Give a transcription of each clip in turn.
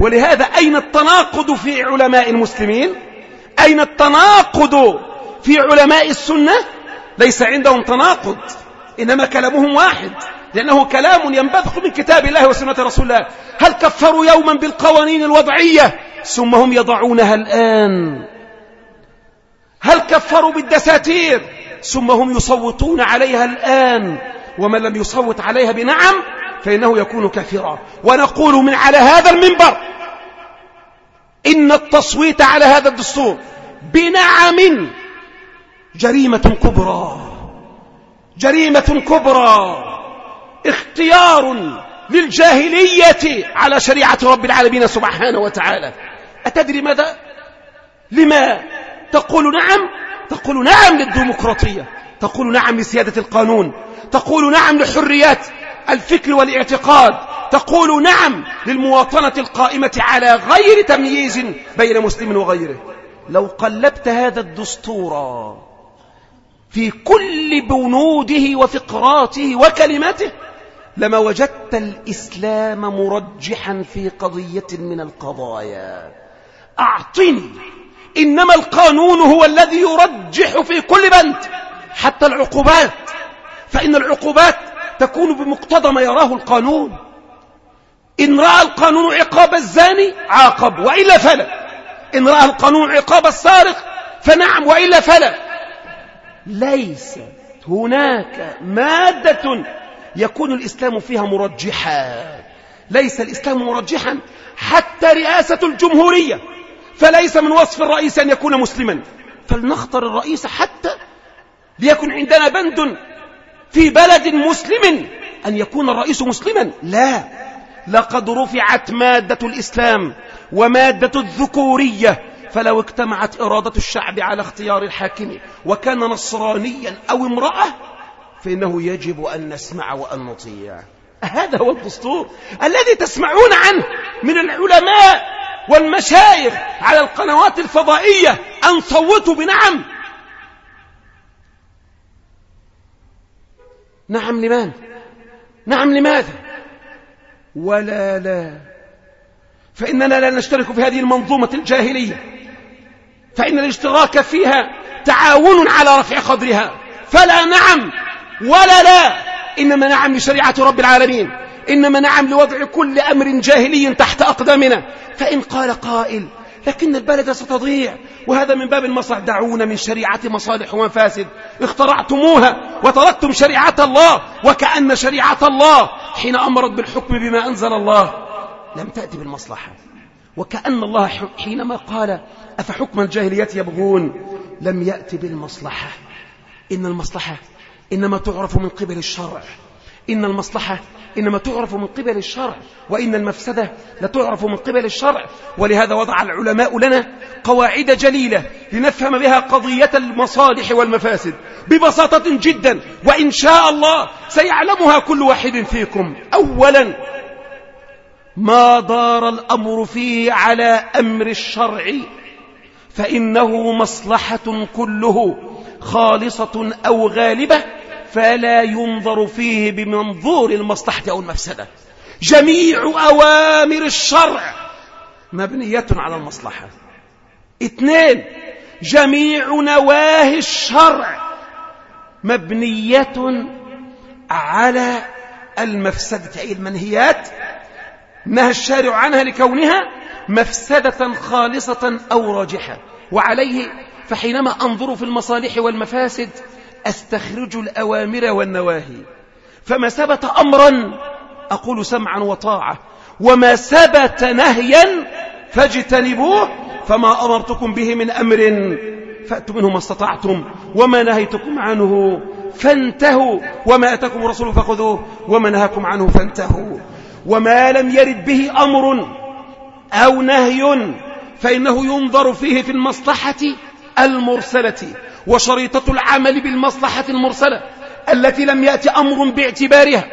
ولهذا أين التناقض في علماء المسلمين؟ أين التناقض في علماء السنة؟ ليس عندهم تناقض إنما كلامهم واحد لأنه كلام ينبثق من كتاب الله وسنة رسول الله. هل كفروا يوما بالقوانين الوضعية؟ ثم هم يضعونها الآن. هل كفروا بالدساتير؟ ثم هم يصوتون عليها الآن. ومن لم يصوت عليها بنعم؟ فإنه يكون كافرا ونقول من على هذا المنبر إن التصويت على هذا الدستور بنعم جريمة كبرى. جريمة كبرى. اختيار للجاهلية على شريعة رب العالمين سبحانه وتعالى. أتدري ماذا؟ لما تقول نعم؟ تقول نعم للديمقراطية. تقول نعم لسيادة القانون. تقول نعم لحريات الفكر والاعتقاد. تقول نعم للمواطنة القائمة على غير تمييز بين مسلم وغيره. لو قلبت هذا الدستور في كل بنوده وفقراته وكلماته لما وجدت الإسلام مرجحا في قضية من القضايا. أعطني. إنما القانون هو الذي يرجح في كل بند. حتى العقوبات. فإن العقوبات تكون بمقتضى ما يراه القانون. إن رأى القانون عقاب الزاني عاقب وإلا فلا. إن رأى القانون عقاب السارق فنعم وإلا فلا. ليس هناك مادة يكون الإسلام فيها مرجحا. ليس الإسلام مرجحا حتى رئاسة الجمهورية. فليس من وصف الرئيس أن يكون مسلما. فلنختر الرئيس حتى ليكن عندنا بند في بلد مسلم أن يكون الرئيس مسلما؟ لا. لقد رفعت مادة الإسلام ومادة الذكورية فلو اجتمعت إرادة الشعب على اختيار الحاكم وكان نصرانيا أو امرأة فإنه يجب أن نسمع وأن نطيع. هذا هو الدستور الذي تسمعون عنه من العلماء والمشايخ على القنوات الفضائية. أن صوتوا بنعم. نعم لمن نعم لماذا؟ ولا لا. فإننا لا نشترك في هذه المنظومة الجاهلية. فإن الاشتراك فيها تعاون على رفع قدرها. فلا نعم ولا لا. إنما نعم لشريعة رب العالمين. إنما نعم لوضع كل أمر جاهلي تحت أقدامنا. فإن قال قائل لكن البلد ستضيع. وهذا من باب المصلح دعونا من شريعة مصالح ومفاسد اخترعتموها وتركتم شريعة الله. وكأن شريعة الله حين أمرت بالحكم بما أنزل الله. لم تأتي بالمصلحة. وكأن الله حينما قال أفحكم الجاهلية يبغون. لم يأتي بالمصلحة. إن المصلحة إنما تعرف من قبل الشرع. إن المصلحة إنما تعرف من قبل الشرع وإن المفسدة لتعرف من قبل الشرع. ولهذا وضع العلماء لنا قواعد جليلة لنفهم بها قضية المصالح والمفاسد ببساطة جدا. وإن شاء الله سيعلمها كل واحد فيكم. أولا ما دار الأمر فيه على أمر الشرع فإنه مصلحة كله خالصة أو غالبة فلا ينظر فيه بمنظور المصلحة أو المفسدة. جميع أوامر الشرع مبنية على المصلحة. اثنين جميع نواهي الشرع مبنية على المفسدة أي المنهيات. نهى الشارع عنها لكونها مفسدة خالصة أو راجحة. وعليه فحينما أنظر في المصالح والمفاسد أستخرج الأوامر والنواهي. فما ثبت أمرا أقول سمعا وطاعة. وما ثبت نهيا فاجتنبوه فما أمرتكم به من أمر فأتوا منه ما استطعتم. وما نهيتكم عنه فانتهوا. وما أتاكم الرسول فخذوه وما نهاكم عنه فانتهوا. وما لم يرد به أمر أو نهي فإنه ينظر فيه في المصلحة المرسلة. وشريطة العمل بالمصلحة المرسلة التي لم يأتي أمر باعتبارها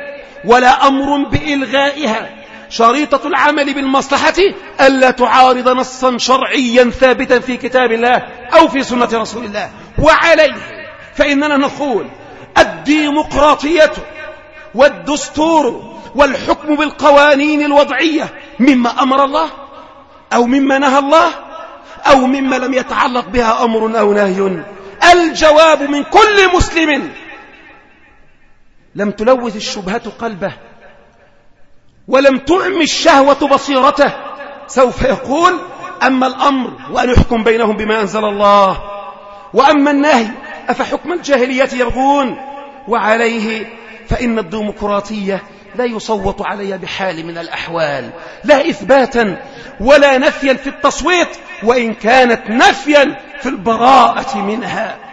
ولا أمر بإلغائها. شريطة العمل بالمصلحة ألا تعارض نصا شرعيا ثابتا في كتاب الله أو في سنة رسول الله. وعليه فإننا نقول الديمقراطية والدستور والحكم بالقوانين الوضعية مما أمر الله أو مما نهى الله أو مما لم يتعلق بها أمر أو نهي. الجواب من كل مسلم. لم تلوث الشبهة قلبه ولم تعم الشهوة بصيرته. سوف يقول أما الأمر وأن يحكم بينهم بما أنزل الله وأما النهي أفحكم الجاهلية يبغون؟ وعليه فإن الديمقراطية لا يصوت علي بحال من الأحوال. لا إثباتا ولا نفيا في التصويت. وإن كانت نفيا في البراءة منها.